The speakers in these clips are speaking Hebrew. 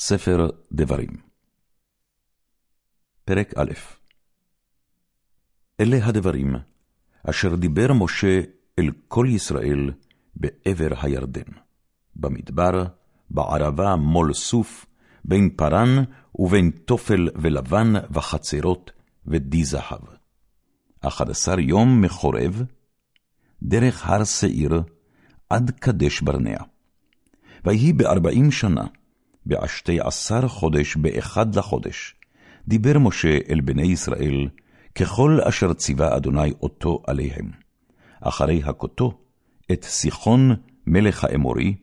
ספר דברים פרק א' אלה הדברים אשר דיבר משה אל כל ישראל בעבר הירדן, במדבר, בערבה מול סוף, בין פרן ובין תופל ולבן וחצרות ודי זהב. אחד עשר יום מחורב, דרך הר שעיר, עד קדש ברנע. ויהי בארבעים שנה, בעשתי עשר חודש באחד לחודש, דיבר משה אל בני ישראל, ככל אשר ציווה אדוני אותו עליהם. אחרי הכותו, את סיחון מלך האמורי,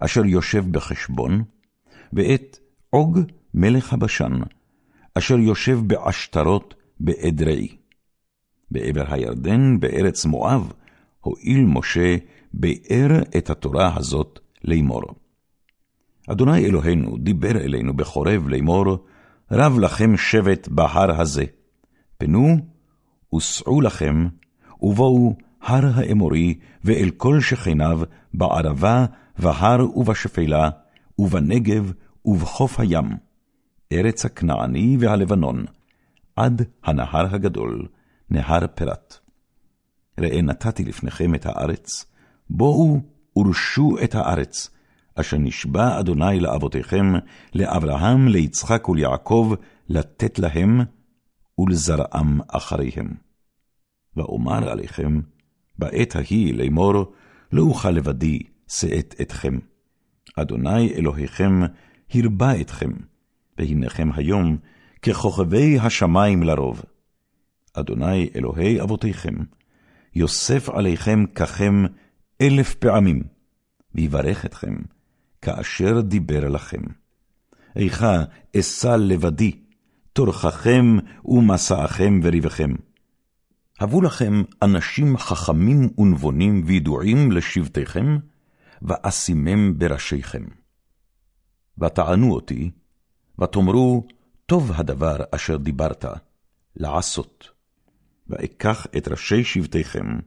אשר יושב בחשבון, ואת עוג מלך הבשן, אשר יושב בעשתרות באדרעי. בעבר הירדן, בארץ מואב, הואיל משה באר את התורה הזאת לאמור. אדוני אלוהינו דיבר אלינו בחורב לאמור, רב לכם שבט בהר הזה. פנו וסעו לכם, ובואו הר האמורי, ואל כל שכניו, בערבה, בהר ובשפלה, ובנגב, ובחוף הים, ארץ הכנעני והלבנון, עד הנהר הגדול, נהר פרת. ראה נתתי לפניכם את הארץ, בואו ורשו את הארץ, אשר נשבע אדוני לאבותיכם, לאברהם, ליצחק וליעקב, לתת להם, ולזרעם אחריהם. ואומר עליכם, בעת ההיא לאמור, לא אוכל לבדי שאת אתכם. אדוני אלוהיכם הרבה אתכם, והנכם היום ככוכבי השמים לרוב. אדוני אלוהי אבותיכם, יוסף עליכם ככם אלף פעמים, ויברך אתכם, כאשר דיבר לכם. איכה אשא לבדי, טורחכם ומסעכם וריבכם. הבו לכם אנשים חכמים ונבונים וידועים לשבטיכם, ואשימם בראשיכם. ותענו אותי, ותאמרו, טוב הדבר אשר דיברת, לעשות. ואקח את ראשי שבטיכם,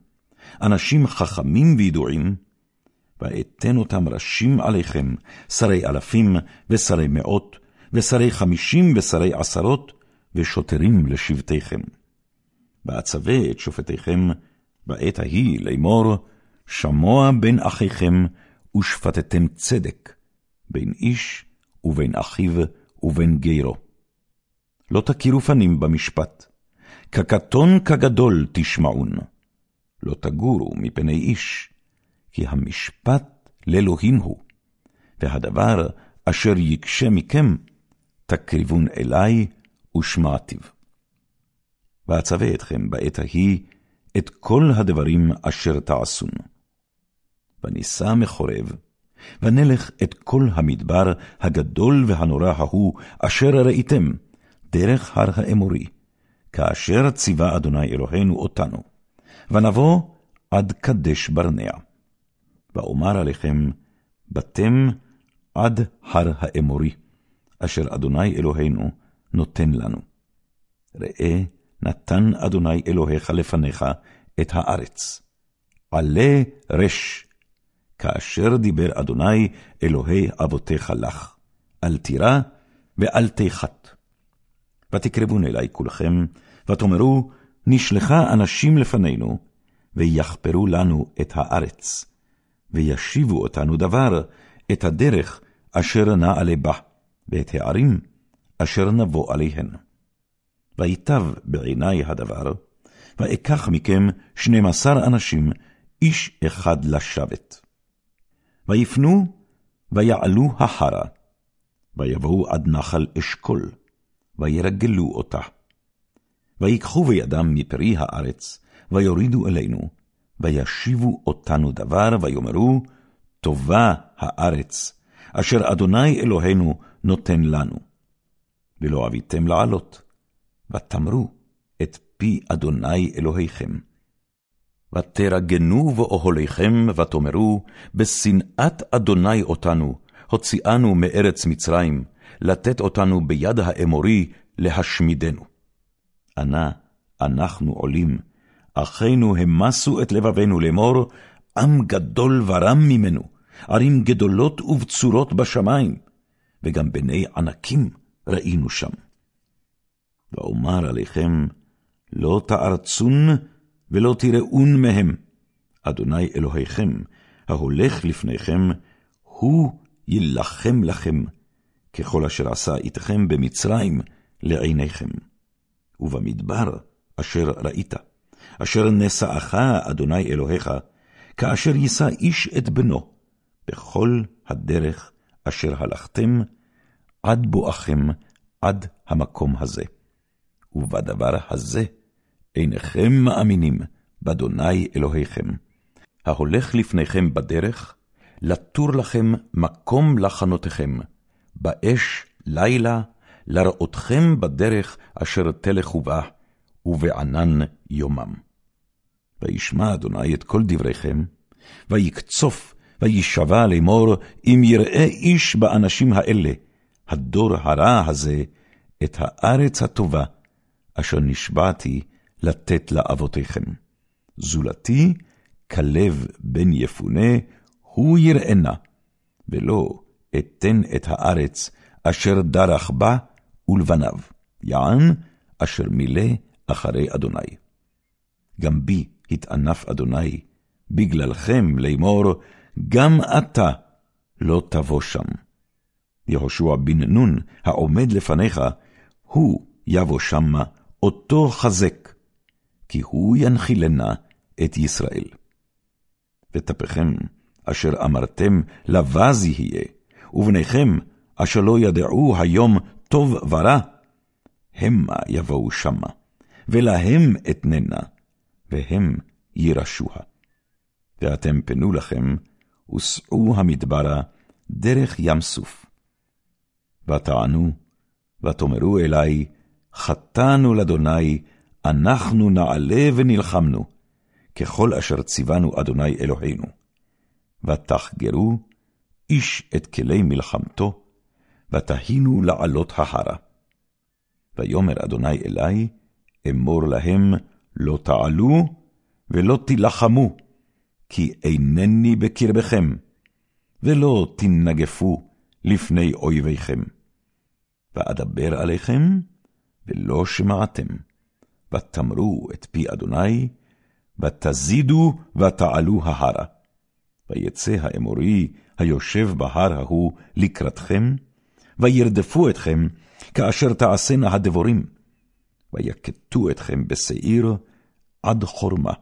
אנשים חכמים וידועים, ואתן אותם ראשים עליכם, שרי אלפים ושרי מאות, ושרי חמישים ושרי עשרות, ושוטרים לשבטיכם. ואצווה את שופטיכם בעת ההיא לאמור, שמוע בין אחיכם, ושפטתם צדק, בין איש ובין אחיו ובין גרו. לא תכירו פנים במשפט, כקטון כגדול תשמעון. לא תגורו מפני איש, כי המשפט לאלוהים הוא, והדבר אשר יקשה מכם, תקריבון אלי ושמעתיו. ואצווה אתכם בעת ההיא את כל הדברים אשר תעשון. ונישא מחורב, ונלך את כל המדבר הגדול והנורא ההוא, אשר ראיתם, דרך הר האמורי, כאשר ציווה אדוני אלוהינו אותנו. ונבוא עד קדש ברנע. ואומר עליכם, בתם עד הר האמורי, אשר אדוני אלוהינו נותן לנו. ראה, נתן אדוני אלוהיך לפניך את הארץ. עלה רש, כאשר דיבר אדוני אלוהי אבותיך לך, אל תירא ואל תיחת. ותקרבון אלי כולכם, ותאמרו, נשלחה אנשים לפנינו, ויחפרו לנו את הארץ, וישיבו אותנו דבר, את הדרך אשר נעלה בה, ואת הערים אשר נבוא עליהן. ויטב בעיני הדבר, ואקח מכם שנים עשר אנשים, איש אחד לשבת. ויפנו, ויעלו החרה, ויבואו עד נחל אשכול, וירגלו אותה. ויקחו בידם מפרי הארץ, ויורידו אלינו, וישיבו אותנו דבר, ויאמרו, טובה הארץ, אשר אדוני אלוהינו נותן לנו. ולא אביתם לעלות, ותמרו את פי אדוני אלוהיכם. ותרגנו באוהליכם, ותאמרו, בשנאת אדוני אותנו, הוציאנו מארץ מצרים, לתת אותנו ביד האמורי, להשמידנו. אנה אנחנו עולים, אחינו המסו את לבבנו לאמור, עם גדול ורם ממנו, ערים גדולות ובצורות בשמיים, וגם בני ענקים ראינו שם. ואומר עליכם, לא תארצון ולא תראון מהם. אדוני אלוהיכם, ההולך לפניכם, הוא יילחם לכם, ככל אשר עשה איתכם במצרים לעיניכם. ובמדבר אשר ראית, אשר נשאך אדוני אלוהיך, כאשר יישא איש את בנו, בכל הדרך אשר הלכתם, עד בואכם עד המקום הזה. ובדבר הזה אינכם מאמינים באדוני אלוהיכם, ההולך לפניכם בדרך, לתור לכם מקום לחנותיכם, באש לילה, לראותכם בדרך אשר תלכו בה, ובענן יומם. וישמע אדוני את כל דבריכם, ויקצוף, וישבע לאמור, אם יראה איש באנשים האלה, הדור הרע הזה, את הארץ הטובה, אשר נשבעתי לתת לאבותיכם. זולתי, כלב בן יפונה, הוא יראנה, ולא אתן את הארץ אשר דרך בה ולבניו, יען אשר מילא אחרי אדוני. גם בי התענף אדוני, בגללכם לאמור, גם אתה לא תבוא שם. יהושע בן נון, העומד לפניך, הוא יבוא שמה, אותו חזק, כי הוא ינחילנה את ישראל. ותפכם, אשר אמרתם, לבז יהיה, ובניכם, אשר לא ידעו היום טוב ורע, המה יבואו שמה, ולהם אתננה, והם יירשוה. ואתם פנו לכם, וסעו המדברה דרך ים סוף. ותענו, ותאמרו אלי, חטאנו לאדוני, אנחנו נעלה ונלחמנו, ככל אשר ציוונו אדוני אלוהינו. ותחגרו איש את כלי מלחמתו, ותהינו לעלות ההרה. ויאמר אדוני אלי, אמור להם, לא תעלו ולא תילחמו, כי אינני בקרבכם, ולא תנגפו לפני אויביכם. ואדבר עליכם, ולא שמעתם, ותמרו את פי אדוני, ותזידו ותעלו ההרה. ויצא האמורי היושב בהר ההוא לקראתכם, וירדפו אתכם, כאשר תעשינה הדבורים, ויכתו אתכם בשעיר עד חורמה.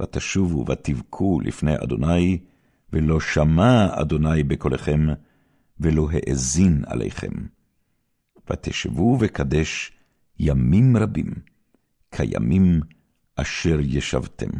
ותשובו ותבכו לפני אדוני, ולא שמע אדוני בקולכם, ולא האזין עליכם. ותשבו וקדש ימים רבים, כימים אשר ישבתם.